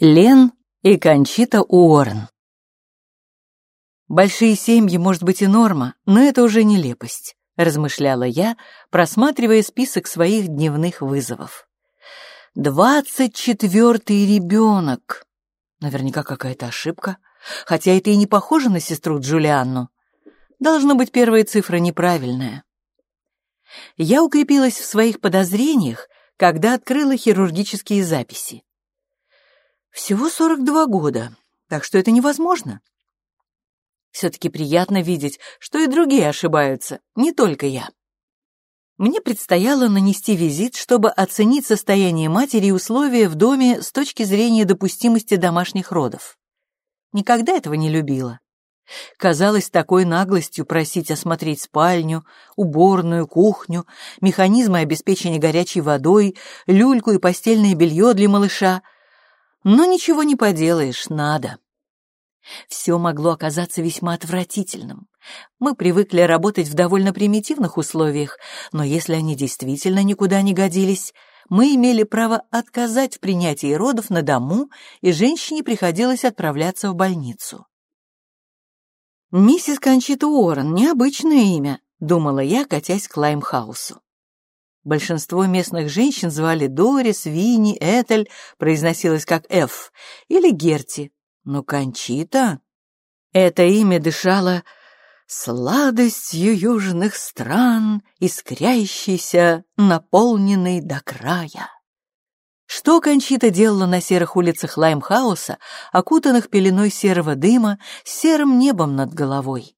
Лен и Кончита Уоррен. «Большие семьи, может быть, и норма, но это уже нелепость», — размышляла я, просматривая список своих дневных вызовов. «Двадцать четвертый ребенок!» Наверняка какая-то ошибка, хотя это и не похоже на сестру Джулианну. Должно быть, первая цифра неправильная. Я укрепилась в своих подозрениях, когда открыла хирургические записи. Всего 42 года, так что это невозможно. Все-таки приятно видеть, что и другие ошибаются, не только я. Мне предстояло нанести визит, чтобы оценить состояние матери и условия в доме с точки зрения допустимости домашних родов. Никогда этого не любила. Казалось такой наглостью просить осмотреть спальню, уборную, кухню, механизмы обеспечения горячей водой, люльку и постельное белье для малыша — но ничего не поделаешь, надо. Все могло оказаться весьма отвратительным. Мы привыкли работать в довольно примитивных условиях, но если они действительно никуда не годились, мы имели право отказать в принятии родов на дому, и женщине приходилось отправляться в больницу. «Миссис Кончита Уоррен — необычное имя», — думала я, катясь к Лаймхаусу. Большинство местных женщин звали Дорис, Винни, Этель, произносилось как Ф, или Герти. Но Кончита... Это имя дышало сладостью южных стран, искрящейся, наполненной до края. Что Кончита делала на серых улицах Лаймхауса, окутанных пеленой серого дыма, серым небом над головой?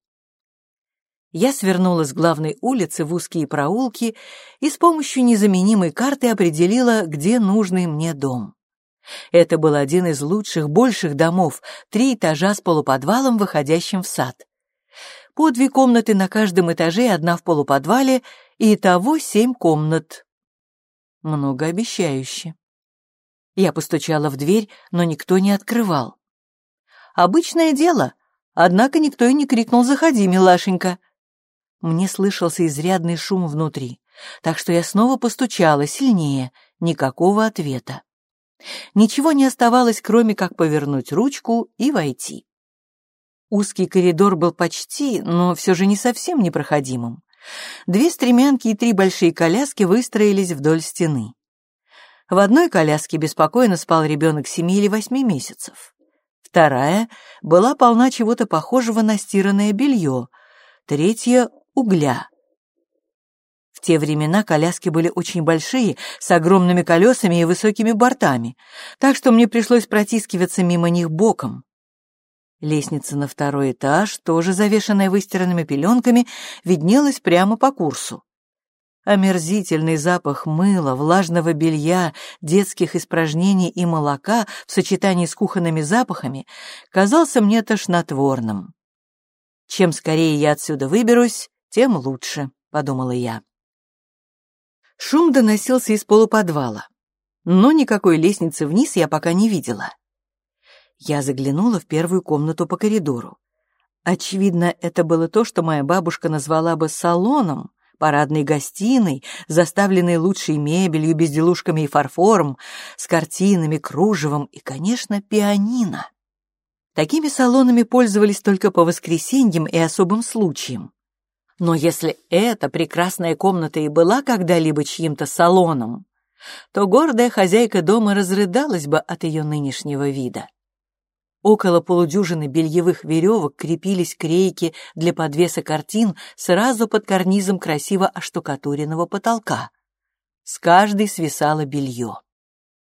Я свернула с главной улицы в узкие проулки и с помощью незаменимой карты определила, где нужный мне дом. Это был один из лучших, больших домов, три этажа с полуподвалом, выходящим в сад. По две комнаты на каждом этаже, одна в полуподвале, и того семь комнат. Многообещающе. Я постучала в дверь, но никто не открывал. Обычное дело, однако никто и не крикнул «Заходи, милашенька!» Мне слышался изрядный шум внутри, так что я снова постучала сильнее, никакого ответа. Ничего не оставалось, кроме как повернуть ручку и войти. Узкий коридор был почти, но все же не совсем непроходимым. Две стремянки и три большие коляски выстроились вдоль стены. В одной коляске беспокойно спал ребенок семи или восьми месяцев. Вторая была полна чего-то похожего на стиранное белье, третья угля. В те времена коляски были очень большие, с огромными колесами и высокими бортами, так что мне пришлось протискиваться мимо них боком. Лестница на второй этаж, тоже завешенная выстиранными пеленками, виднелась прямо по курсу. Омерзительный запах мыла, влажного белья, детских испражнений и молока в сочетании с кухонными запахами казался мне тошнотворным. Чем скорее я отсюда выберусь, тем лучше», — подумала я. Шум доносился из полуподвала, но никакой лестницы вниз я пока не видела. Я заглянула в первую комнату по коридору. Очевидно, это было то, что моя бабушка назвала бы салоном, парадной гостиной, заставленной лучшей мебелью, безделушками и фарфором, с картинами, кружевом и, конечно, пианино. Такими салонами пользовались только по воскресеньям и особым случаям. Но если эта прекрасная комната и была когда-либо чьим-то салоном, то гордая хозяйка дома разрыдалась бы от ее нынешнего вида. Около полудюжины бельевых веревок крепились крейки для подвеса картин сразу под карнизом красиво оштукатуренного потолка. С каждой свисало белье.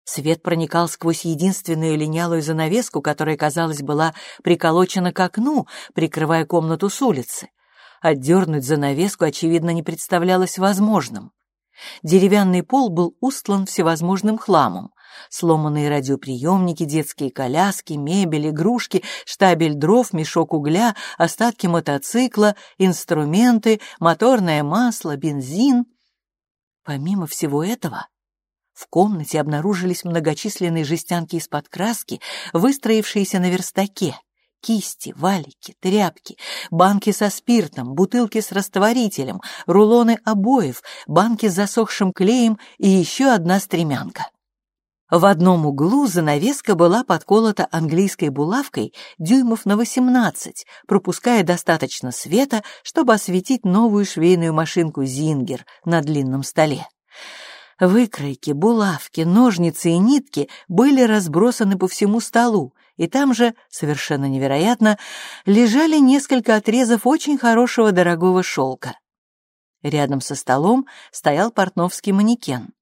Свет проникал сквозь единственную линялую занавеску, которая, казалось, была приколочена к окну, прикрывая комнату с улицы. Отдернуть занавеску, очевидно, не представлялось возможным. Деревянный пол был устлан всевозможным хламом. Сломанные радиоприемники, детские коляски, мебель, игрушки, штабель дров, мешок угля, остатки мотоцикла, инструменты, моторное масло, бензин. Помимо всего этого, в комнате обнаружились многочисленные жестянки из-под краски, выстроившиеся на верстаке кисти, валики, тряпки, банки со спиртом, бутылки с растворителем, рулоны обоев, банки с засохшим клеем и еще одна стремянка. В одном углу занавеска была подколота английской булавкой дюймов на 18, пропуская достаточно света, чтобы осветить новую швейную машинку «Зингер» на длинном столе. Выкройки, булавки, ножницы и нитки были разбросаны по всему столу, и там же, совершенно невероятно, лежали несколько отрезов очень хорошего дорогого шелка. Рядом со столом стоял портновский манекен.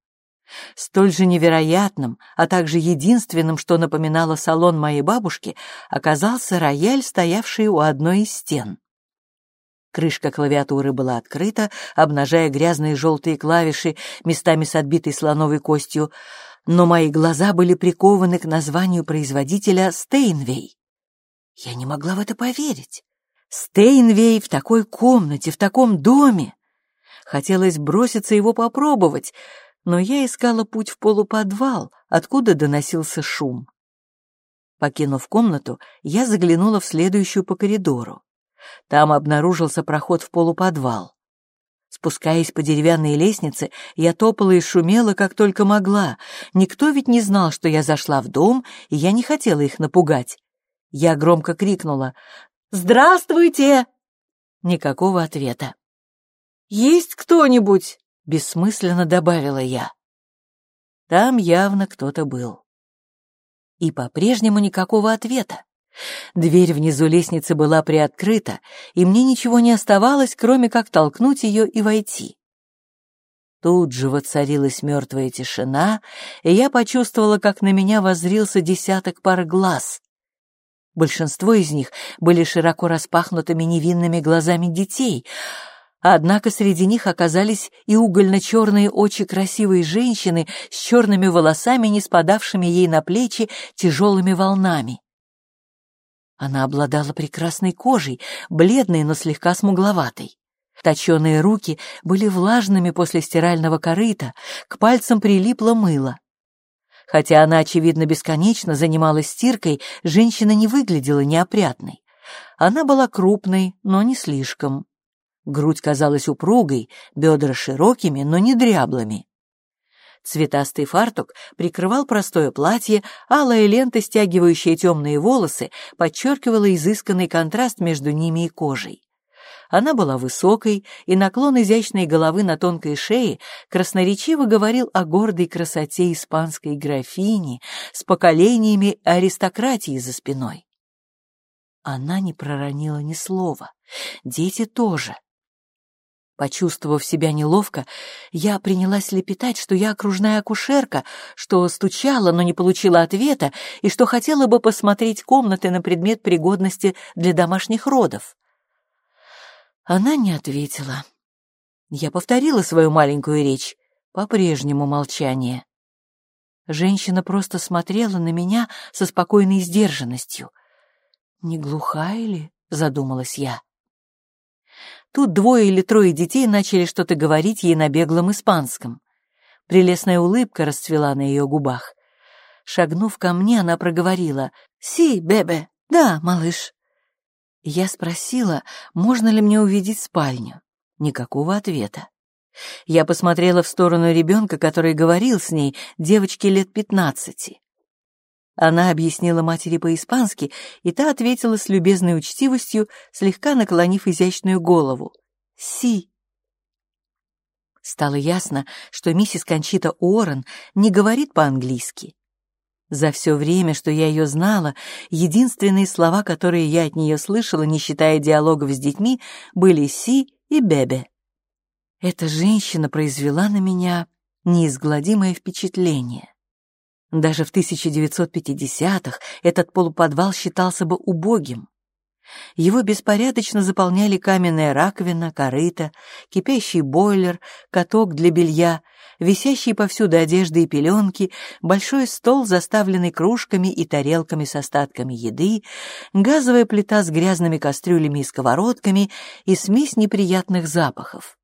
Столь же невероятным, а также единственным, что напоминало салон моей бабушки, оказался рояль, стоявший у одной из стен. Крышка клавиатуры была открыта, обнажая грязные желтые клавиши, местами с отбитой слоновой костью, но мои глаза были прикованы к названию производителя «Стейнвей». Я не могла в это поверить. Стейнвей в такой комнате, в таком доме. Хотелось броситься его попробовать — но я искала путь в полуподвал, откуда доносился шум. Покинув комнату, я заглянула в следующую по коридору. Там обнаружился проход в полуподвал. Спускаясь по деревянной лестнице, я топала и шумела, как только могла. Никто ведь не знал, что я зашла в дом, и я не хотела их напугать. Я громко крикнула «Здравствуйте!» Никакого ответа. «Есть кто-нибудь?» бессмысленно добавила я. Там явно кто-то был. И по-прежнему никакого ответа. Дверь внизу лестницы была приоткрыта, и мне ничего не оставалось, кроме как толкнуть ее и войти. Тут же воцарилась мертвая тишина, и я почувствовала, как на меня воззрился десяток пар глаз. Большинство из них были широко распахнутыми невинными глазами детей — Однако среди них оказались и угольно-черные очи красивой женщины с черными волосами, не спадавшими ей на плечи тяжелыми волнами. Она обладала прекрасной кожей, бледной, но слегка смугловатой. Точеные руки были влажными после стирального корыта, к пальцам прилипло мыло. Хотя она, очевидно, бесконечно занималась стиркой, женщина не выглядела неопрятной. Она была крупной, но не слишком. Грудь казалась упругой, бедра широкими, но не дряблыми. Цветастый фартук прикрывал простое платье, алая лента, стягивающая темные волосы, подчеркивала изысканный контраст между ними и кожей. Она была высокой, и наклон изящной головы на тонкой шее красноречиво говорил о гордой красоте испанской графини с поколениями аристократии за спиной. Она не проронила ни слова. Дети тоже. Почувствовав себя неловко, я принялась лепетать, что я окружная акушерка, что стучала, но не получила ответа, и что хотела бы посмотреть комнаты на предмет пригодности для домашних родов. Она не ответила. Я повторила свою маленькую речь, по-прежнему молчание. Женщина просто смотрела на меня со спокойной сдержанностью. «Не глухая ли?» — задумалась я. Тут двое или трое детей начали что-то говорить ей на беглом испанском. Прелестная улыбка расцвела на ее губах. Шагнув ко мне, она проговорила «Си, бебе, да, малыш». Я спросила, можно ли мне увидеть спальню. Никакого ответа. Я посмотрела в сторону ребенка, который говорил с ней, девочке лет пятнадцати. Она объяснила матери по-испански, и та ответила с любезной учтивостью, слегка наклонив изящную голову. «Си». Стало ясно, что миссис Кончита Уоррен не говорит по-английски. За все время, что я ее знала, единственные слова, которые я от нее слышала, не считая диалогов с детьми, были «си» и «бебе». Эта женщина произвела на меня неизгладимое впечатление. Даже в 1950-х этот полуподвал считался бы убогим. Его беспорядочно заполняли каменная раковина, корыто, кипящий бойлер, каток для белья, висящие повсюду одежды и пеленки, большой стол, заставленный кружками и тарелками с остатками еды, газовая плита с грязными кастрюлями и сковородками и смесь неприятных запахов.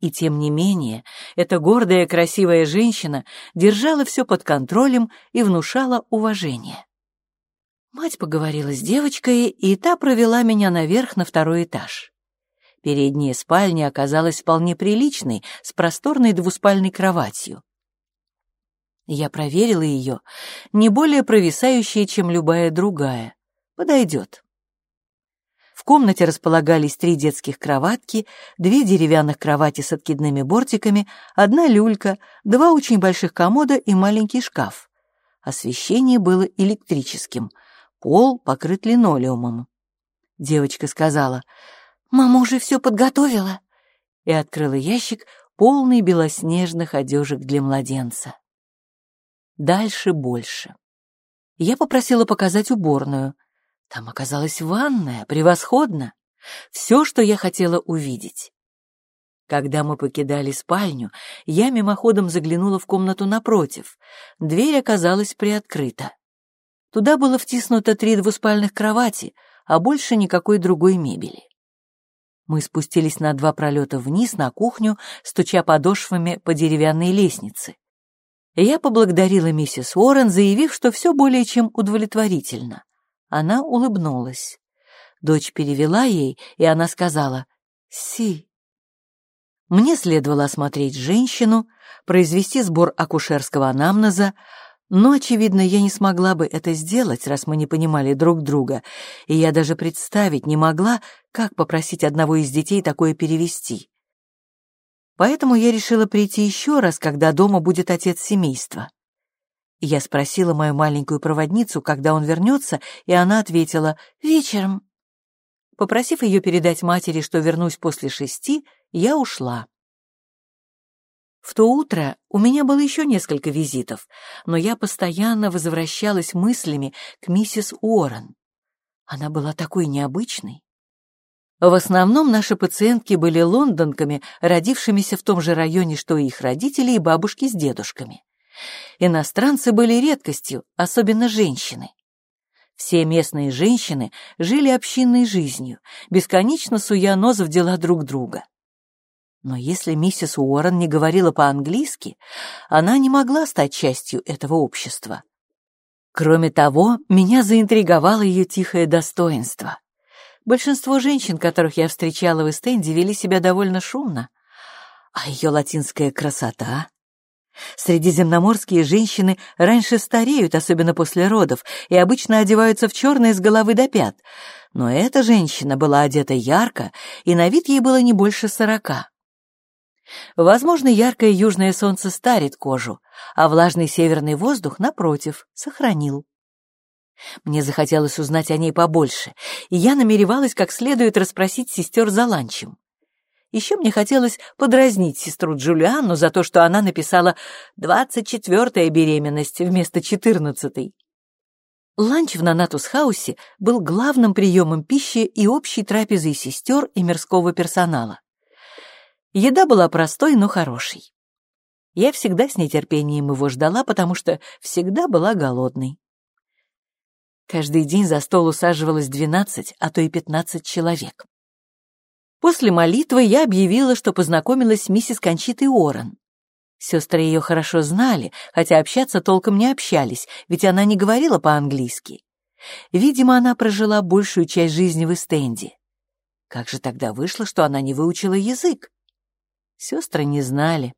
И тем не менее, эта гордая красивая женщина держала все под контролем и внушала уважение. Мать поговорила с девочкой, и та провела меня наверх на второй этаж. Передняя спальня оказалась вполне приличной, с просторной двуспальной кроватью. Я проверила ее, не более провисающая, чем любая другая. Подойдет. В комнате располагались три детских кроватки, две деревянных кровати с откидными бортиками, одна люлька, два очень больших комода и маленький шкаф. Освещение было электрическим, пол покрыт линолеумом. Девочка сказала, «Мама уже все подготовила», и открыла ящик, полный белоснежных одежек для младенца дальше больше. Я попросила показать уборную. Там оказалась ванная, превосходно. Все, что я хотела увидеть. Когда мы покидали спальню, я мимоходом заглянула в комнату напротив. Дверь оказалась приоткрыта. Туда было втиснуто три двуспальных кровати, а больше никакой другой мебели. Мы спустились на два пролета вниз на кухню, стуча подошвами по деревянной лестнице. Я поблагодарила миссис Уоррен, заявив, что все более чем удовлетворительно. Она улыбнулась. Дочь перевела ей, и она сказала «Си». Мне следовало осмотреть женщину, произвести сбор акушерского анамнеза, но, очевидно, я не смогла бы это сделать, раз мы не понимали друг друга, и я даже представить не могла, как попросить одного из детей такое перевести. Поэтому я решила прийти еще раз, когда дома будет отец семейства. Я спросила мою маленькую проводницу, когда он вернется, и она ответила «вечером». Попросив ее передать матери, что вернусь после шести, я ушла. В то утро у меня было еще несколько визитов, но я постоянно возвращалась мыслями к миссис Уоррен. Она была такой необычной. В основном наши пациентки были лондонками, родившимися в том же районе, что и их родители и бабушки с дедушками. Иностранцы были редкостью, особенно женщины. Все местные женщины жили общинной жизнью, бесконечно суя нос в дела друг друга. Но если миссис Уоррен не говорила по-английски, она не могла стать частью этого общества. Кроме того, меня заинтриговало ее тихое достоинство. Большинство женщин, которых я встречала в Эстенде, вели себя довольно шумно. А ее латинская красота... Средиземноморские женщины раньше стареют, особенно после родов, и обычно одеваются в черное с головы до пят. Но эта женщина была одета ярко, и на вид ей было не больше сорока. Возможно, яркое южное солнце старит кожу, а влажный северный воздух, напротив, сохранил. Мне захотелось узнать о ней побольше, и я намеревалась как следует расспросить сестер за ланчем. Еще мне хотелось подразнить сестру Джулианну за то, что она написала «двадцать четвертая беременность» вместо четырнадцатой. Ланч в Нанатус-хаусе был главным приемом пищи и общей трапезой сестер и мирского персонала. Еда была простой, но хорошей. Я всегда с нетерпением его ждала, потому что всегда была голодной. Каждый день за стол усаживалось двенадцать, а то и пятнадцать человек. После молитвы я объявила, что познакомилась с миссис Кончитой Уоррен. Сестры ее хорошо знали, хотя общаться толком не общались, ведь она не говорила по-английски. Видимо, она прожила большую часть жизни в Эстенде. Как же тогда вышло, что она не выучила язык? Сестры не знали.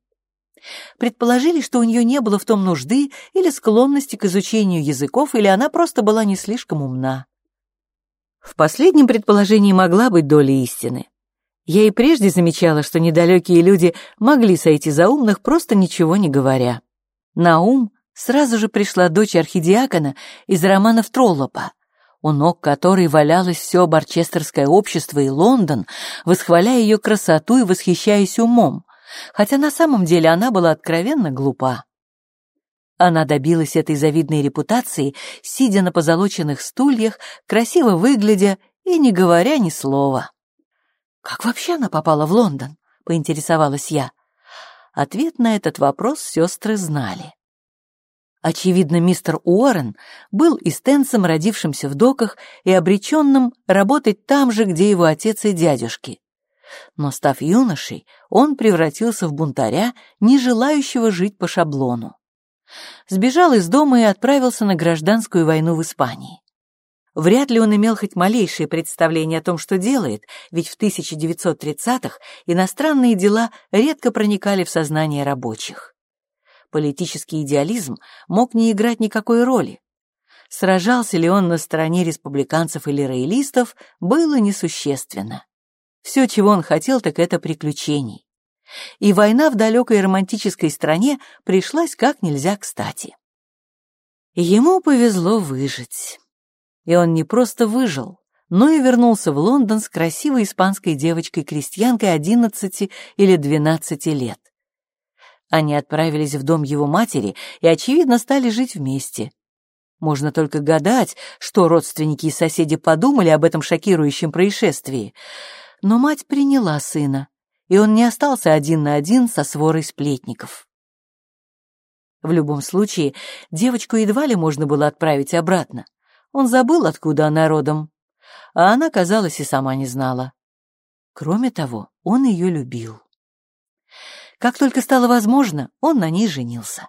Предположили, что у нее не было в том нужды или склонности к изучению языков, или она просто была не слишком умна. В последнем предположении могла быть доля истины. Я и прежде замечала, что недалекие люди могли сойти за умных, просто ничего не говоря. На ум сразу же пришла дочь архидиакона из романов Троллопа, у ног которой валялось все барчестерское общество и Лондон, восхваляя ее красоту и восхищаясь умом хотя на самом деле она была откровенно глупа. Она добилась этой завидной репутации, сидя на позолоченных стульях, красиво выглядя и не говоря ни слова. «Как вообще она попала в Лондон?» — поинтересовалась я. Ответ на этот вопрос сестры знали. Очевидно, мистер Уоррен был истенцем, родившимся в доках и обреченным работать там же, где его отец и дядюшки но, став юношей, он превратился в бунтаря, не желающего жить по шаблону. Сбежал из дома и отправился на гражданскую войну в Испании. Вряд ли он имел хоть малейшее представление о том, что делает, ведь в 1930-х иностранные дела редко проникали в сознание рабочих. Политический идеализм мог не играть никакой роли. Сражался ли он на стороне республиканцев или роялистов, было несущественно. Все, чего он хотел, так это приключений. И война в далекой романтической стране пришлась как нельзя кстати. Ему повезло выжить. И он не просто выжил, но и вернулся в Лондон с красивой испанской девочкой-крестьянкой 11 или 12 лет. Они отправились в дом его матери и, очевидно, стали жить вместе. Можно только гадать, что родственники и соседи подумали об этом шокирующем происшествии. Но мать приняла сына, и он не остался один на один со сворой сплетников. В любом случае, девочку едва ли можно было отправить обратно. Он забыл, откуда она родом. А она, казалось, и сама не знала. Кроме того, он ее любил. Как только стало возможно, он на ней женился.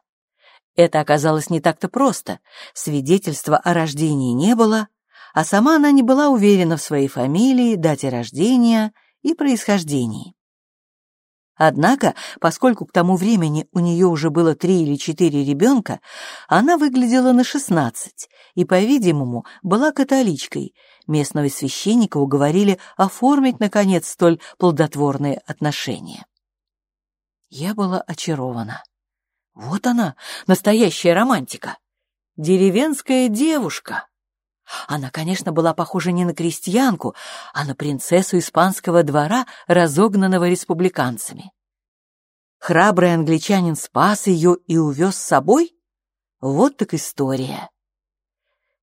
Это оказалось не так-то просто. Свидетельства о рождении не было, а сама она не была уверена в своей фамилии, дате рождения и происхождении. Однако, поскольку к тому времени у нее уже было три или четыре ребенка, она выглядела на шестнадцать и, по-видимому, была католичкой. Местного священника уговорили оформить, наконец, столь плодотворные отношения. Я была очарована. Вот она, настоящая романтика. Деревенская девушка. Она, конечно, была похожа не на крестьянку, а на принцессу испанского двора, разогнанного республиканцами. Храбрый англичанин спас ее и увез с собой? Вот так история.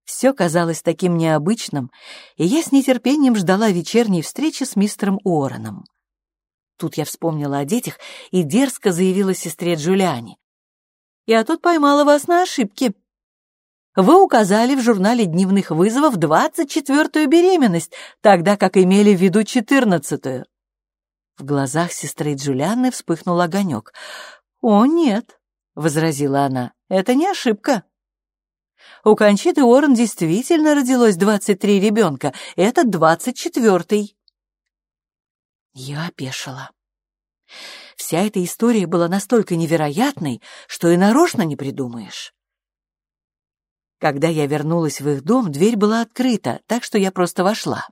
Все казалось таким необычным, и я с нетерпением ждала вечерней встречи с мистером Уорреном. Тут я вспомнила о детях и дерзко заявила сестре Джулиане. «Я тут поймала вас на ошибке. Вы указали в журнале дневных вызовов 24-ю беременность, тогда как имели в виду 14-ю. В глазах сестры Джулианны вспыхнул огонек. «О, нет», — возразила она, — «это не ошибка». У Кончиты Уоррен действительно родилось 23 ребенка, это 24-й. Я опешила. Вся эта история была настолько невероятной, что и нарочно не придумаешь. Когда я вернулась в их дом, дверь была открыта, так что я просто вошла.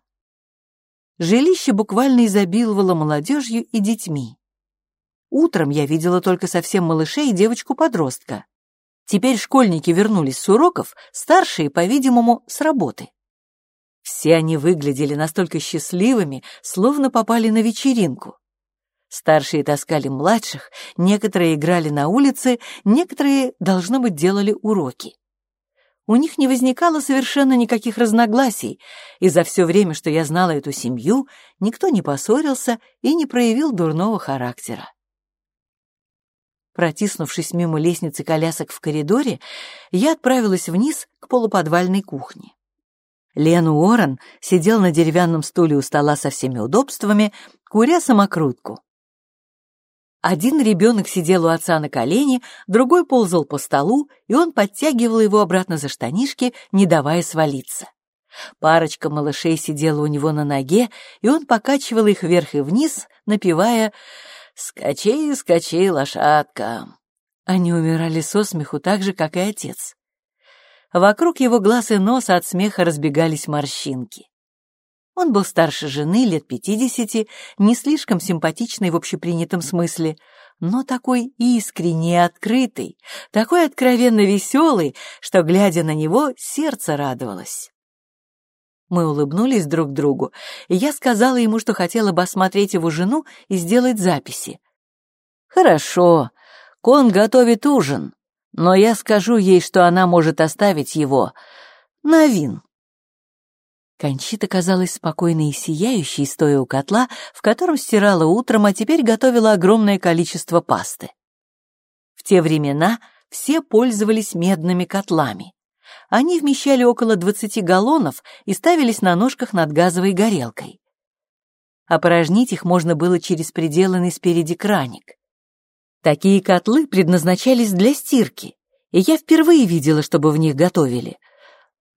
Жилище буквально изобиловало молодежью и детьми. Утром я видела только совсем малышей и девочку-подростка. Теперь школьники вернулись с уроков, старшие, по-видимому, с работы. Все они выглядели настолько счастливыми, словно попали на вечеринку. Старшие таскали младших, некоторые играли на улице, некоторые, должно быть, делали уроки. У них не возникало совершенно никаких разногласий, и за все время, что я знала эту семью, никто не поссорился и не проявил дурного характера. Протиснувшись мимо лестницы колясок в коридоре, я отправилась вниз к полуподвальной кухне. Лен Уоррен сидел на деревянном стуле у стола со всеми удобствами, куря самокрутку. Один ребенок сидел у отца на колене, другой ползал по столу, и он подтягивал его обратно за штанишки, не давая свалиться. Парочка малышей сидела у него на ноге, и он покачивал их вверх и вниз, напевая «Скачи, скачи, лошадка». Они умирали со смеху так же, как и отец. Вокруг его глаз и носа от смеха разбегались морщинки. Он был старше жены, лет пятидесяти, не слишком симпатичный в общепринятом смысле, но такой искренний и открытый, такой откровенно веселый, что, глядя на него, сердце радовалось. Мы улыбнулись друг другу, и я сказала ему, что хотела бы осмотреть его жену и сделать записи. «Хорошо, Кон готовит ужин, но я скажу ей, что она может оставить его на вин». Кончита казалась спокойной и сияющей, стоя у котла, в котором стирала утром, а теперь готовила огромное количество пасты. В те времена все пользовались медными котлами. Они вмещали около 20 галлонов и ставились на ножках над газовой горелкой. Опорожнить их можно было через приделанный спереди краник. Такие котлы предназначались для стирки, и я впервые видела, чтобы в них готовили —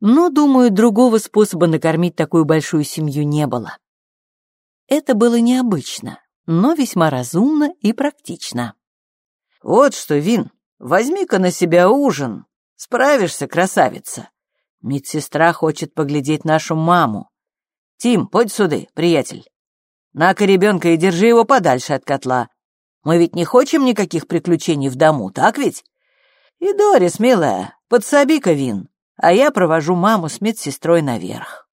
но, думаю, другого способа накормить такую большую семью не было. Это было необычно, но весьма разумно и практично. «Вот что, Вин, возьми-ка на себя ужин. Справишься, красавица. Медсестра хочет поглядеть нашу маму. Тим, подь сюда, приятель. На-ка ребенка и держи его подальше от котла. Мы ведь не хочем никаких приключений в дому, так ведь? И Дорис, милая, подсоби-ка вин, а я провожу маму с медсестрой наверх.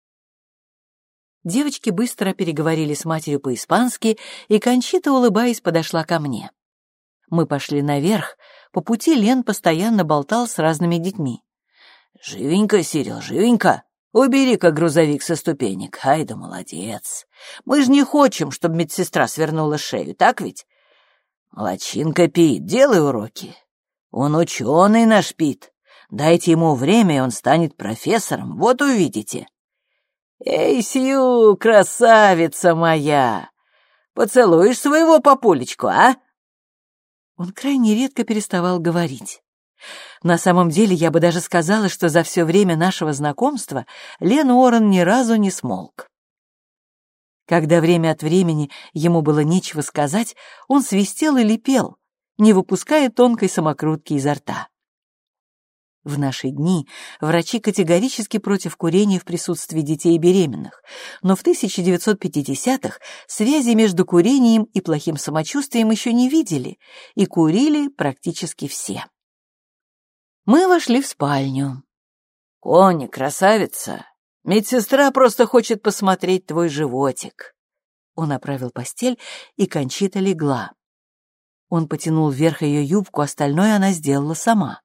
Девочки быстро переговорили с матерью по-испански, и Кончита, улыбаясь, подошла ко мне. Мы пошли наверх, по пути Лен постоянно болтал с разными детьми. «Живенько, Сирил, живенько! Убери-ка грузовик со ступенек. Ай да молодец! Мы же не хотим, чтобы медсестра свернула шею, так ведь? Молодчинка Пит, делай уроки. Он ученый наш Пит. Дайте ему время, и он станет профессором, вот увидите». «Эй, Сью, красавица моя! Поцелуешь своего папулечку, а?» Он крайне редко переставал говорить. На самом деле, я бы даже сказала, что за все время нашего знакомства Лен Уоррен ни разу не смолк. Когда время от времени ему было нечего сказать, он свистел или пел, не выпуская тонкой самокрутки изо рта. В наши дни врачи категорически против курения в присутствии детей и беременных, но в 1950-х связи между курением и плохим самочувствием еще не видели, и курили практически все. Мы вошли в спальню. «Коня, красавица, медсестра просто хочет посмотреть твой животик». Он оправил постель, и Кончита легла. Он потянул вверх ее юбку, остальное она сделала сама.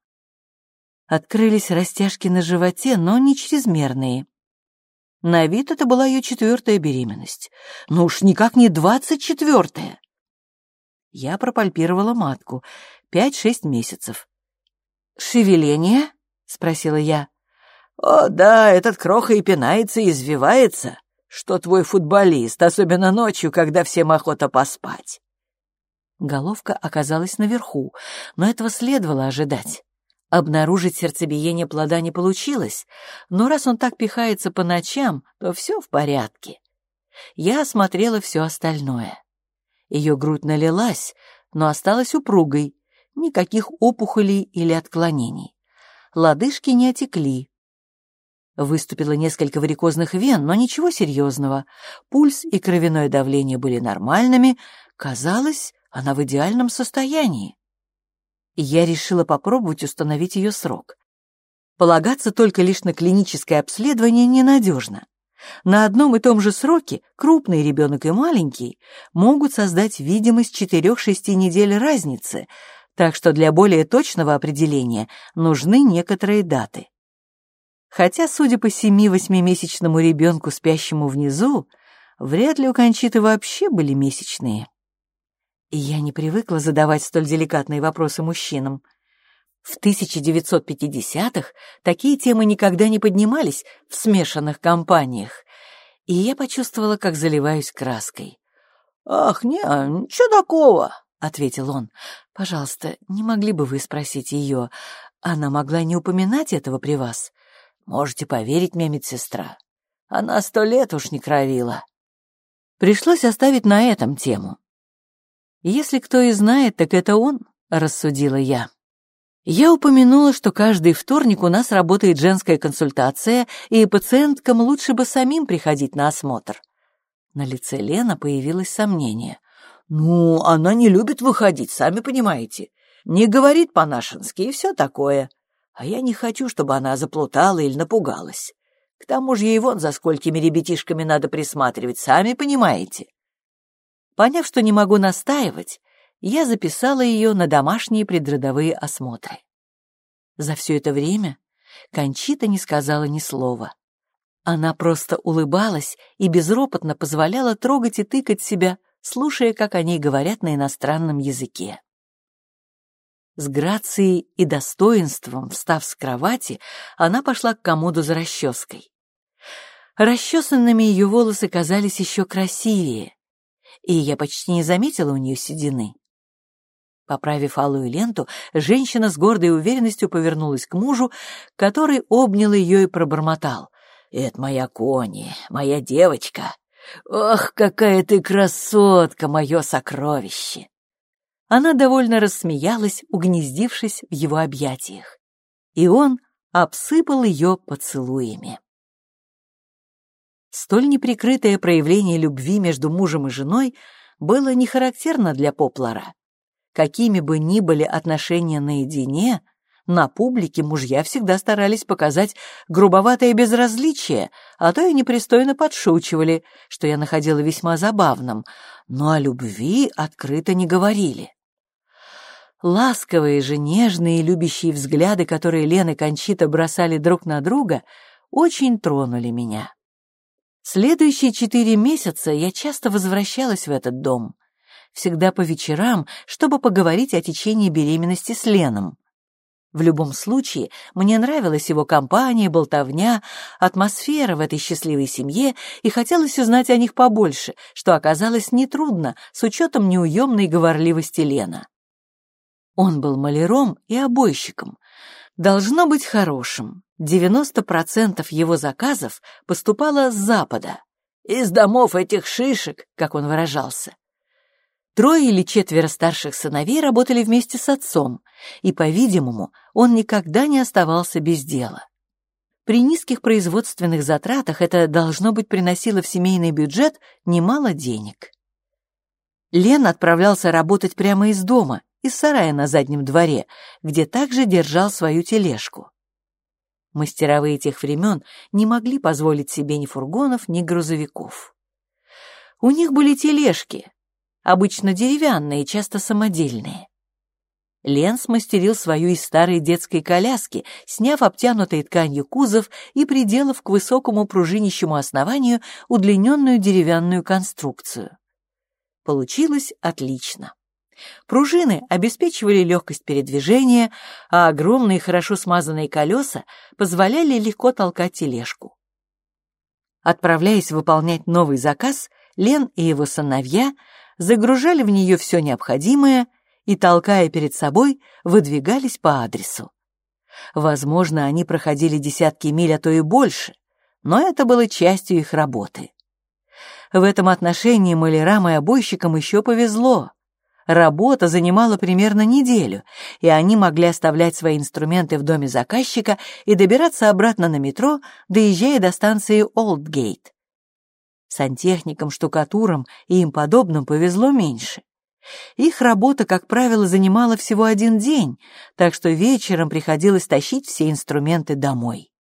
Открылись растяжки на животе, но не чрезмерные. На вид это была ее четвертая беременность. Ну уж никак не двадцать четвертая. Я пропальпировала матку. Пять-шесть месяцев. «Шевеление?» — спросила я. «О, да, этот кроха и пинается, и извивается. Что твой футболист, особенно ночью, когда всем охота поспать». Головка оказалась наверху, но этого следовало ожидать. Обнаружить сердцебиение плода не получилось, но раз он так пихается по ночам, то все в порядке. Я осмотрела все остальное. Ее грудь налилась, но осталась упругой, никаких опухолей или отклонений. Лодыжки не отекли. Выступило несколько варикозных вен, но ничего серьезного. Пульс и кровяное давление были нормальными. Казалось, она в идеальном состоянии я решила попробовать установить ее срок. Полагаться только лишь на клиническое обследование ненадежно. На одном и том же сроке крупный ребенок и маленький могут создать видимость 4-6 недель разницы, так что для более точного определения нужны некоторые даты. Хотя, судя по 7-8-месячному ребенку, спящему внизу, вряд ли у Кончиты вообще были месячные. И я не привыкла задавать столь деликатные вопросы мужчинам. В 1950-х такие темы никогда не поднимались в смешанных компаниях, и я почувствовала, как заливаюсь краской. «Ах, не, ничего такого», — ответил он. «Пожалуйста, не могли бы вы спросить ее? Она могла не упоминать этого при вас?» «Можете поверить мне, медсестра. Она сто лет уж не кровила». Пришлось оставить на этом тему. Если кто и знает, так это он, рассудила я. Я упомянула, что каждый вторник у нас работает женская консультация, и пациенткам лучше бы самим приходить на осмотр. На лице Лена появилось сомнение. «Ну, она не любит выходить, сами понимаете. Не говорит по-нашенски и все такое. А я не хочу, чтобы она заплутала или напугалась. К тому же ей вон за сколькими ребятишками надо присматривать, сами понимаете». Поняв, что не могу настаивать, я записала ее на домашние предродовые осмотры. За все это время Кончита не сказала ни слова. Она просто улыбалась и безропотно позволяла трогать и тыкать себя, слушая, как о ней говорят на иностранном языке. С грацией и достоинством, встав с кровати, она пошла к комоду за расческой. Расчесанными ее волосы казались еще красивее, и я почти не заметила у нее седины. Поправив алую ленту, женщина с гордой уверенностью повернулась к мужу, который обнял ее и пробормотал. «Это моя Кони, моя девочка. Ох, какая ты красотка, мое сокровище!» Она довольно рассмеялась, угнездившись в его объятиях. И он обсыпал ее поцелуями. Столь неприкрытое проявление любви между мужем и женой было не характерно для Поплара. Какими бы ни были отношения наедине, на публике мужья всегда старались показать грубоватое безразличие, а то и непристойно подшучивали, что я находила весьма забавным, но о любви открыто не говорили. Ласковые же, нежные и любящие взгляды, которые Лен и Кончита бросали друг на друга, очень тронули меня. Следующие четыре месяца я часто возвращалась в этот дом, всегда по вечерам, чтобы поговорить о течении беременности с Леном. В любом случае, мне нравилась его компания, болтовня, атмосфера в этой счастливой семье, и хотелось узнать о них побольше, что оказалось нетрудно с учетом неуемной говорливости Лена. Он был маляром и обойщиком. Должно быть хорошим. 90% его заказов поступало с запада. Из домов этих шишек, как он выражался. Трое или четверо старших сыновей работали вместе с отцом, и, по-видимому, он никогда не оставался без дела. При низких производственных затратах это, должно быть, приносило в семейный бюджет немало денег. Лен отправлялся работать прямо из дома, из сарая на заднем дворе, где также держал свою тележку. Мастеровые тех времен не могли позволить себе ни фургонов, ни грузовиков. У них были тележки, обычно деревянные, часто самодельные. Лен смастерил свою из старой детской коляски, сняв обтянутой тканью кузов и приделав к высокому пружинищему основанию удлиненную деревянную конструкцию. Получилось отлично. Пружины обеспечивали легкость передвижения, а огромные хорошо смазанные колеса позволяли легко толкать тележку. Отправляясь выполнять новый заказ, Лен и его сыновья загружали в нее все необходимое и, толкая перед собой, выдвигались по адресу. Возможно, они проходили десятки миль, а то и больше, но это было частью их работы. В этом отношении малярам и обойщикам еще повезло. Работа занимала примерно неделю, и они могли оставлять свои инструменты в доме заказчика и добираться обратно на метро, доезжая до станции Олдгейт. Сантехникам, штукатурам и им подобным повезло меньше. Их работа, как правило, занимала всего один день, так что вечером приходилось тащить все инструменты домой.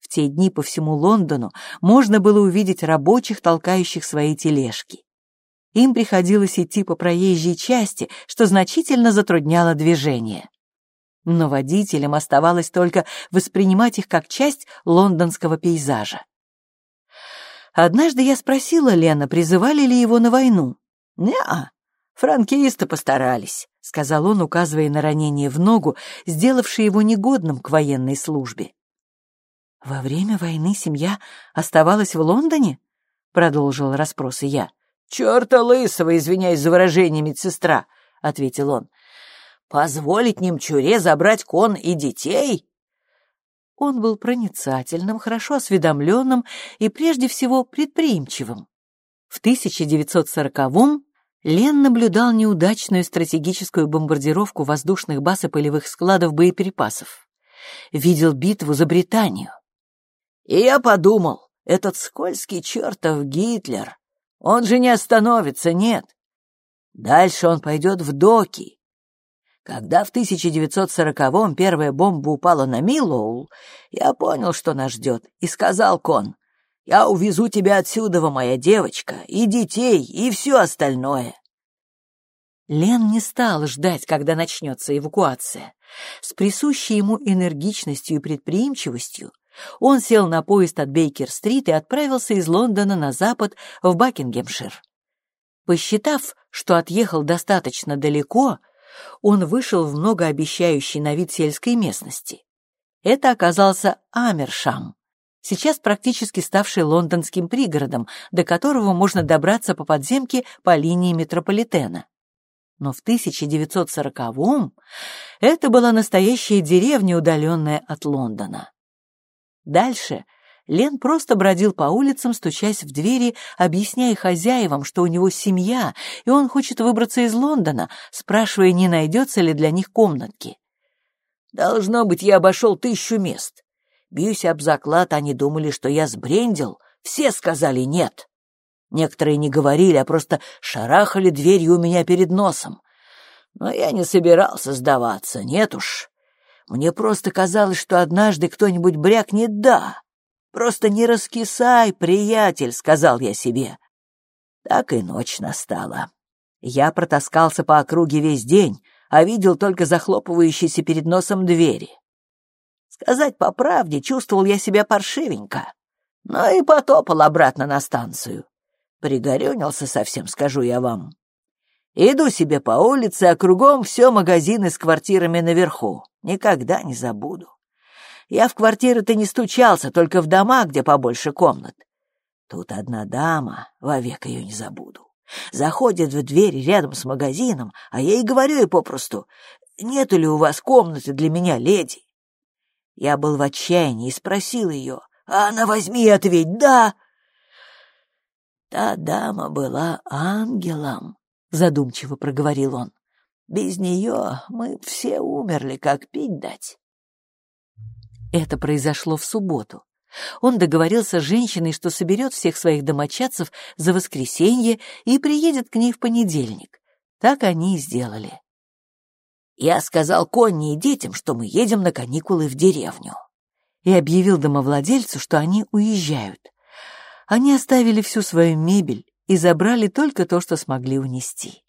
В те дни по всему Лондону можно было увидеть рабочих, толкающих свои тележки. Им приходилось идти по проезжей части, что значительно затрудняло движение. Но водителям оставалось только воспринимать их как часть лондонского пейзажа. Однажды я спросила Лена, призывали ли его на войну. «Не-а, франкисты постарались», — сказал он, указывая на ранение в ногу, сделавшее его негодным к военной службе. «Во время войны семья оставалась в Лондоне?» — продолжил расспросы я. «Черта лысого, извиняюсь за выражение, медсестра», — ответил он. «Позволить немчуре забрать кон и детей? Он был проницательным, хорошо осведомленным и прежде всего предприимчивым. В 1940-м Лен наблюдал неудачную стратегическую бомбардировку воздушных баз и полевых складов боеприпасов. Видел битву за Британию. И я подумал, этот скользкий чертов Гитлер, он же не остановится, нет. Дальше он пойдет в доки, когда в 1940-м первая бомба упала на Миллоул, я понял, что нас ждет, и сказал Кон, «Я увезу тебя отсюда, моя девочка, и детей, и все остальное». Лен не стал ждать, когда начнется эвакуация. С присущей ему энергичностью и предприимчивостью он сел на поезд от Бейкер-стрит и отправился из Лондона на запад в Бакингемшир. Посчитав, что отъехал достаточно далеко, он вышел в многообещающий на вид сельской местности. Это оказался Амершам, сейчас практически ставший лондонским пригородом, до которого можно добраться по подземке по линии метрополитена. Но в 1940-м это была настоящая деревня, удаленная от Лондона. Дальше Лен просто бродил по улицам, стучась в двери, объясняя хозяевам, что у него семья, и он хочет выбраться из Лондона, спрашивая, не найдется ли для них комнатки. Должно быть, я обошел тысячу мест. Бьюсь об заклад, они думали, что я сбрендил. Все сказали нет. Некоторые не говорили, а просто шарахали дверью у меня перед носом. Но я не собирался сдаваться, нет уж. Мне просто казалось, что однажды кто-нибудь брякнет «да». Просто не раскисай, приятель, — сказал я себе. Так и ночь настала. Я протаскался по округе весь день, а видел только захлопывающиеся перед носом двери. Сказать по правде, чувствовал я себя паршивенько, но и потопал обратно на станцию. Пригорюнился совсем, скажу я вам. Иду себе по улице, а кругом все магазины с квартирами наверху. Никогда не забуду. Я в квартиры-то не стучался, только в дома, где побольше комнат. Тут одна дама, вовек ее не забуду, заходит в дверь рядом с магазином, а я ей говорю ей попросту, «Нету ли у вас комнаты для меня, леди?» Я был в отчаянии и спросил ее, а она возьми и ответь «да». Та дама была ангелом, задумчиво проговорил он. Без нее мы все умерли, как пить дать. Это произошло в субботу. Он договорился с женщиной, что соберет всех своих домочадцев за воскресенье и приедет к ней в понедельник. Так они и сделали. Я сказал Конни и детям, что мы едем на каникулы в деревню. И объявил домовладельцу, что они уезжают. Они оставили всю свою мебель и забрали только то, что смогли унести.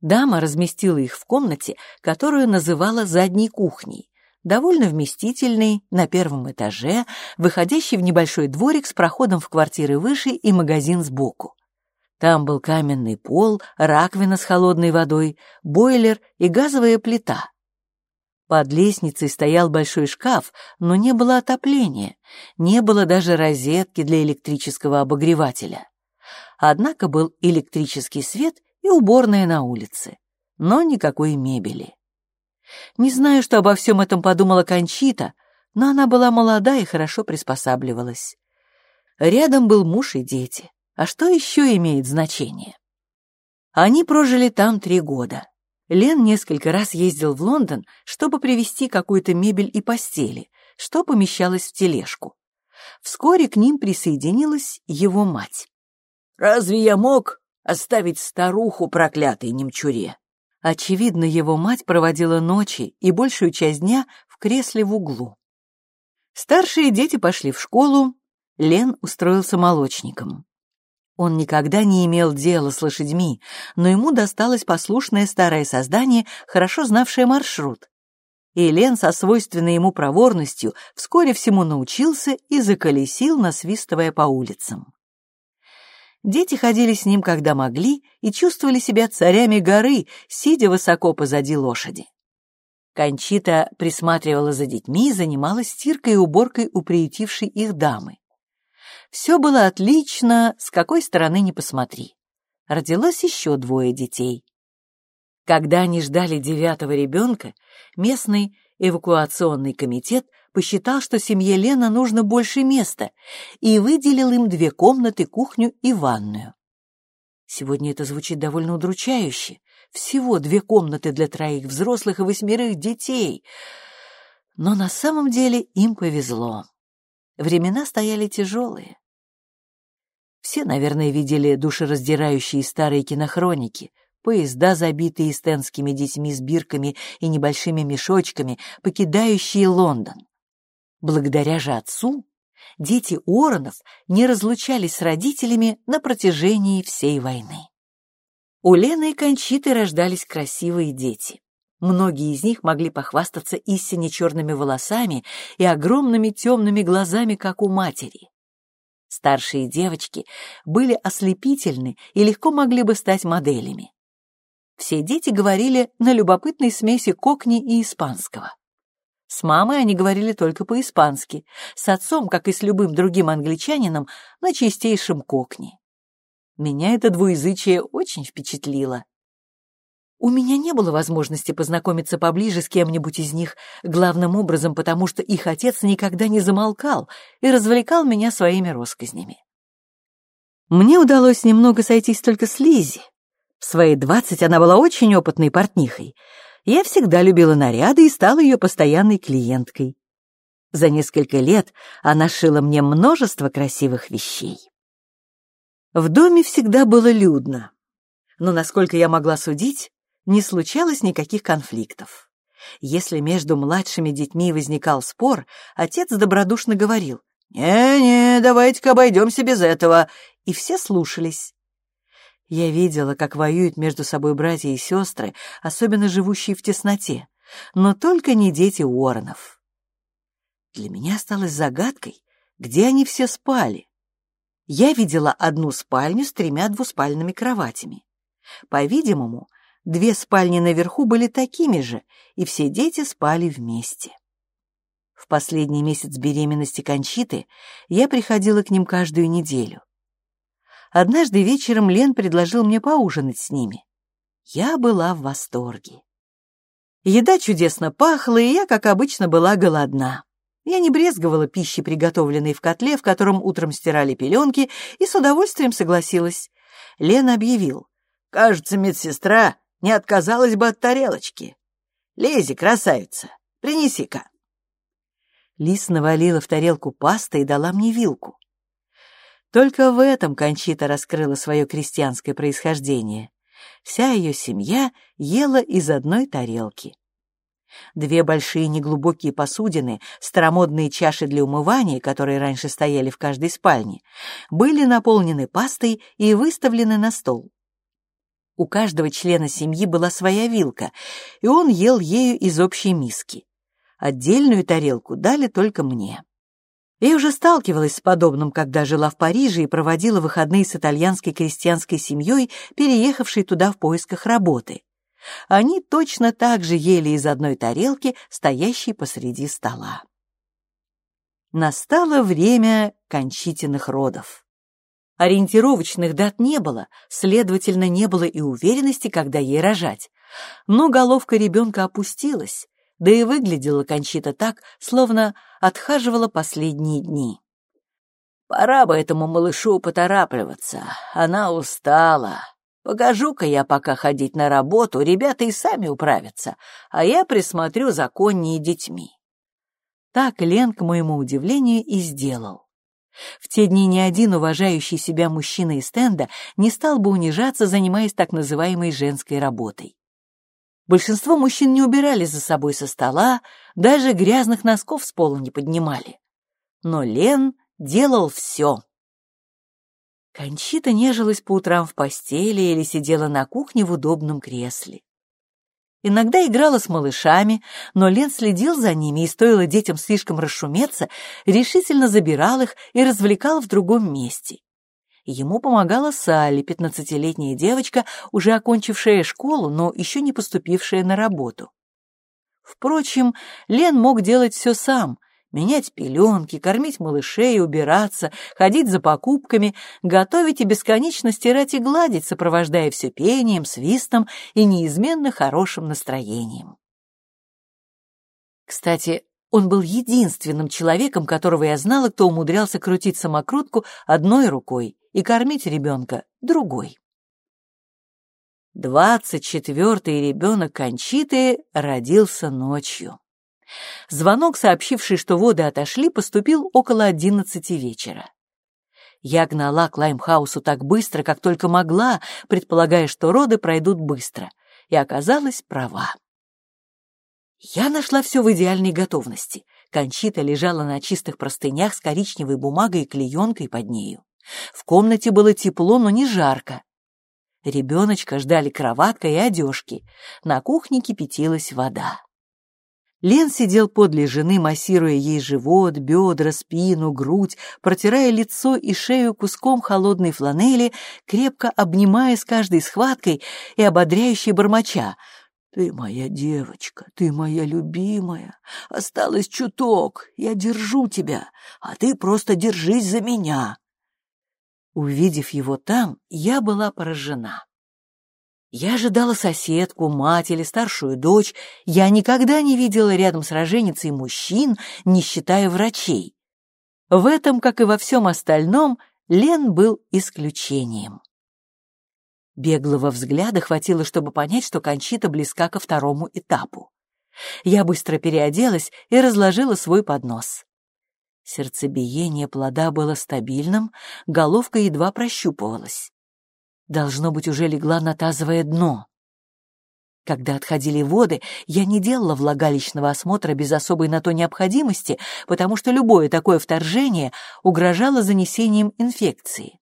Дама разместила их в комнате, которую называла задней кухней, довольно вместительный, на первом этаже, выходящий в небольшой дворик с проходом в квартиры выше и магазин сбоку. Там был каменный пол, раковина с холодной водой, бойлер и газовая плита. Под лестницей стоял большой шкаф, но не было отопления, не было даже розетки для электрического обогревателя. Однако был электрический свет и уборная на улице, но никакой мебели. Не знаю, что обо всем этом подумала Кончита, но она была молода и хорошо приспосабливалась. Рядом был муж и дети. А что еще имеет значение? Они прожили там три года. Лен несколько раз ездил в Лондон, чтобы привезти какую-то мебель и постели, что помещалось в тележку. Вскоре к ним присоединилась его мать. «Разве я мог оставить старуху проклятой немчуре?» Очевидно, его мать проводила ночи и большую часть дня в кресле в углу. Старшие дети пошли в школу, Лен устроился молочником. Он никогда не имел дела с лошадьми, но ему досталось послушное старое создание, хорошо знавшее маршрут. И Лен со свойственной ему проворностью вскоре всему научился и заколесил, насвистывая по улицам. Дети ходили с ним, когда могли, и чувствовали себя царями горы, сидя высоко позади лошади. Кончита присматривала за детьми и занималась стиркой и уборкой у приютившей их дамы. Все было отлично, с какой стороны ни посмотри. Родилось еще двое детей. Когда они ждали девятого ребенка, местный эвакуационный комитет посчитал, что семье Лена нужно больше места, и выделил им две комнаты, кухню и ванную. Сегодня это звучит довольно удручающе. Всего две комнаты для троих взрослых и восьмерых детей. Но на самом деле им повезло. Времена стояли тяжелые. Все, наверное, видели душераздирающие старые кинохроники — поезда, забитые стенскими детьми с бирками и небольшими мешочками, покидающие Лондон. Благодаря же отцу дети Уорренов не разлучались с родителями на протяжении всей войны. У Лены и Кончиты рождались красивые дети. Многие из них могли похвастаться истине черными волосами и огромными темными глазами, как у матери. Старшие девочки были ослепительны и легко могли бы стать моделями. Все дети говорили на любопытной смеси кокни и испанского. С мамой они говорили только по-испански, с отцом, как и с любым другим англичанином, на чистейшем кокни. Меня это двуязычие очень впечатлило. У меня не было возможности познакомиться поближе с кем-нибудь из них, главным образом потому, что их отец никогда не замолкал и развлекал меня своими россказнями. Мне удалось немного сойтись только с Лизи. В свои двадцать она была очень опытной портнихой. Я всегда любила наряды и стала ее постоянной клиенткой. За несколько лет она шила мне множество красивых вещей. В доме всегда было людно, но, насколько я могла судить, не случалось никаких конфликтов. Если между младшими детьми возникал спор, отец добродушно говорил «Не-не, давайте-ка обойдемся без этого», и все слушались. Я видела, как воюют между собой братья и сестры, особенно живущие в тесноте, но только не дети Уорренов. Для меня осталось загадкой, где они все спали. Я видела одну спальню с тремя двуспальными кроватями. По-видимому, две спальни наверху были такими же, и все дети спали вместе. В последний месяц беременности Кончиты я приходила к ним каждую неделю. Однажды вечером Лен предложил мне поужинать с ними. Я была в восторге. Еда чудесно пахла, и я, как обычно, была голодна. Я не брезговала пищей, приготовленной в котле, в котором утром стирали пеленки, и с удовольствием согласилась. Лен объявил. «Кажется, медсестра не отказалась бы от тарелочки. Лези, красавица, принеси-ка». Лис навалила в тарелку пасты и дала мне вилку. Только в этом Кончита раскрыла свое крестьянское происхождение. Вся ее семья ела из одной тарелки. Две большие неглубокие посудины, старомодные чаши для умывания, которые раньше стояли в каждой спальне, были наполнены пастой и выставлены на стол. У каждого члена семьи была своя вилка, и он ел ею из общей миски. Отдельную тарелку дали только мне. Я уже сталкивалась с подобным, когда жила в Париже и проводила выходные с итальянской крестьянской семьей, переехавшей туда в поисках работы. Они точно так же ели из одной тарелки, стоящей посреди стола. Настало время кончительных родов. Ориентировочных дат не было, следовательно, не было и уверенности, когда ей рожать. Но головка ребенка опустилась, да и выглядела Кончита так, словно отхаживала последние дни. «Пора бы этому малышу поторапливаться, она устала. Покажу-ка я пока ходить на работу, ребята и сами управятся, а я присмотрю за Конни и детьми». Так Лен, к моему удивлению, и сделал. В те дни ни один уважающий себя мужчина из стенда не стал бы унижаться, занимаясь так называемой женской работой. Большинство мужчин не убирали за собой со стола, даже грязных носков с пола не поднимали. Но Лен делал все. Кончита нежилась по утрам в постели или сидела на кухне в удобном кресле. Иногда играла с малышами, но Лен следил за ними, и стоило детям слишком расшуметься, решительно забирал их и развлекал в другом месте. Ему помогала Салли, пятнадцатилетняя девочка, уже окончившая школу, но еще не поступившая на работу. Впрочем, Лен мог делать все сам — менять пеленки, кормить малышей, убираться, ходить за покупками, готовить и бесконечно стирать и гладить, сопровождая все пением, свистом и неизменно хорошим настроением. Кстати, он был единственным человеком, которого я знала, кто умудрялся крутить самокрутку одной рукой и кормить ребенка другой. Двадцать четвертый ребенок Кончиты родился ночью. Звонок, сообщивший, что воды отошли, поступил около одиннадцати вечера. Я гнала к Лаймхаусу так быстро, как только могла, предполагая, что роды пройдут быстро, и оказалась права. Я нашла все в идеальной готовности. Кончита лежала на чистых простынях с коричневой бумагой и клеенкой под нею. В комнате было тепло, но не жарко. Ребеночка ждали кроватка и одежки. На кухне кипятилась вода. Лен сидел подле жены, массируя ей живот, бедра, спину, грудь, протирая лицо и шею куском холодной фланели, крепко обнимая с каждой схваткой и ободряющей бормоча. «Ты моя девочка, ты моя любимая. Осталось чуток, я держу тебя, а ты просто держись за меня». Увидев его там, я была поражена. Я ожидала соседку, мать или старшую дочь. Я никогда не видела рядом с роженицей мужчин, не считая врачей. В этом, как и во всем остальном, Лен был исключением. Беглого взгляда хватило, чтобы понять, что Кончита близка ко второму этапу. Я быстро переоделась и разложила свой поднос. Сердцебиение плода было стабильным, головка едва прощупывалась. Должно быть, уже легла на тазовое дно. Когда отходили воды, я не делала влагалищного осмотра без особой на то необходимости, потому что любое такое вторжение угрожало занесением инфекции.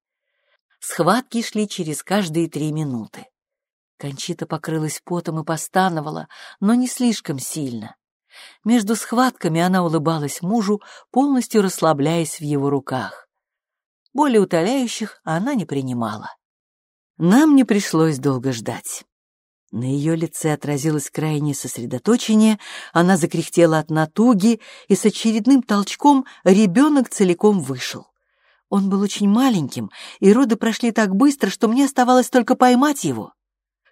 Схватки шли через каждые три минуты. Кончита покрылась потом и постановала, но не слишком сильно. Между схватками она улыбалась мужу, полностью расслабляясь в его руках. Более утоляющих она не принимала. Нам не пришлось долго ждать. На ее лице отразилось крайнее сосредоточение, она закряхтела от натуги, и с очередным толчком ребенок целиком вышел. Он был очень маленьким, и роды прошли так быстро, что мне оставалось только поймать его.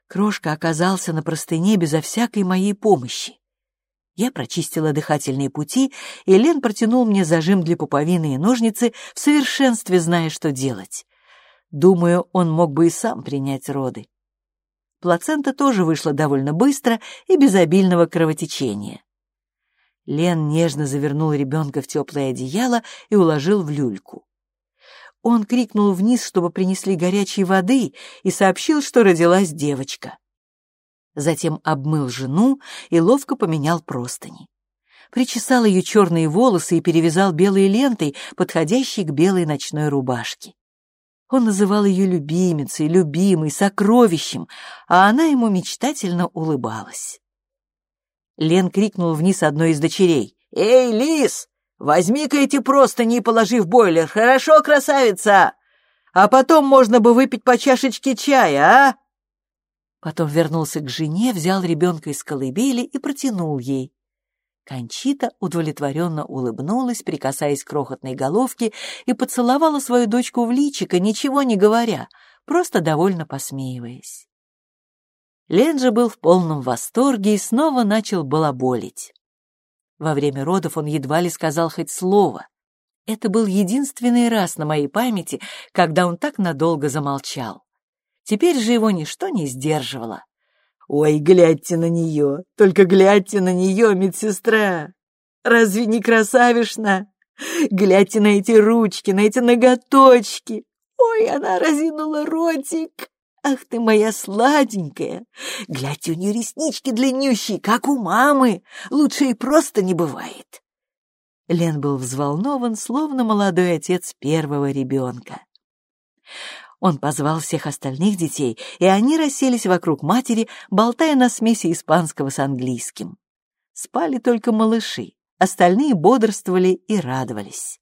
Крошка оказался на простыне безо всякой моей помощи. Я прочистила дыхательные пути, и Лен протянул мне зажим для пуповины и ножницы, в совершенстве зная, что делать. Думаю, он мог бы и сам принять роды. Плацента тоже вышла довольно быстро и без обильного кровотечения. Лен нежно завернул ребенка в теплое одеяло и уложил в люльку. Он крикнул вниз, чтобы принесли горячей воды, и сообщил, что родилась девочка. Затем обмыл жену и ловко поменял простыни. Причесал ее черные волосы и перевязал белой лентой, подходящей к белой ночной рубашке. Он называл ее любимицей, любимой, сокровищем, а она ему мечтательно улыбалась. Лен крикнул вниз одной из дочерей. «Эй, лис, возьми-ка эти простыни и положи в бойлер, хорошо, красавица? А потом можно бы выпить по чашечке чая, а?» Потом вернулся к жене, взял ребенка из колыбели и протянул ей. Кончита удовлетворенно улыбнулась, прикасаясь к крохотной головке, и поцеловала свою дочку в личико, ничего не говоря, просто довольно посмеиваясь. Ленджи был в полном восторге и снова начал балаболить. Во время родов он едва ли сказал хоть слово. Это был единственный раз на моей памяти, когда он так надолго замолчал. Теперь же его ничто не сдерживало. «Ой, глядьте на нее, только глядьте на нее, медсестра! Разве не красавишна? Глядьте на эти ручки, на эти ноготочки! Ой, она разинула ротик! Ах ты моя сладенькая! Глядьте, у нее реснички длиннющие, как у мамы! Лучше и просто не бывает!» Лен был взволнован, словно молодой отец первого ребенка. Он позвал всех остальных детей, и они расселись вокруг матери, болтая на смеси испанского с английским. Спали только малыши, остальные бодрствовали и радовались.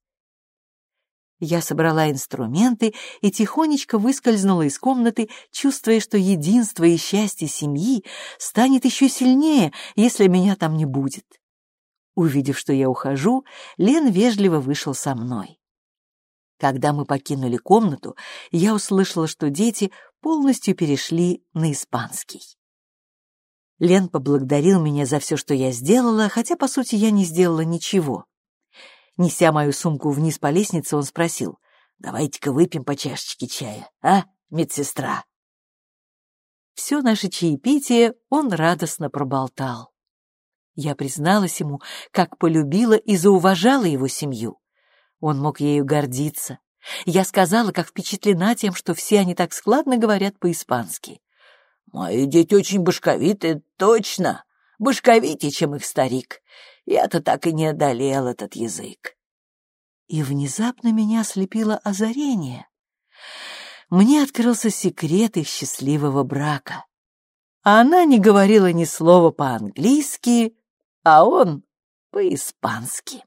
Я собрала инструменты и тихонечко выскользнула из комнаты, чувствуя, что единство и счастье семьи станет еще сильнее, если меня там не будет. Увидев, что я ухожу, Лен вежливо вышел со мной. Когда мы покинули комнату, я услышала, что дети полностью перешли на испанский. Лен поблагодарил меня за все, что я сделала, хотя, по сути, я не сделала ничего. Неся мою сумку вниз по лестнице, он спросил, «Давайте-ка выпьем по чашечке чая, а, медсестра?» Все наше чаепитие он радостно проболтал. Я призналась ему, как полюбила и зауважала его семью. Он мог ею гордиться. Я сказала, как впечатлена тем, что все они так складно говорят по-испански. «Мои дети очень башковиты, точно. Башковитее, чем их старик. Я-то так и не одолел этот язык». И внезапно меня ослепило озарение. Мне открылся секрет их счастливого брака. Она не говорила ни слова по-английски, а он по-испански.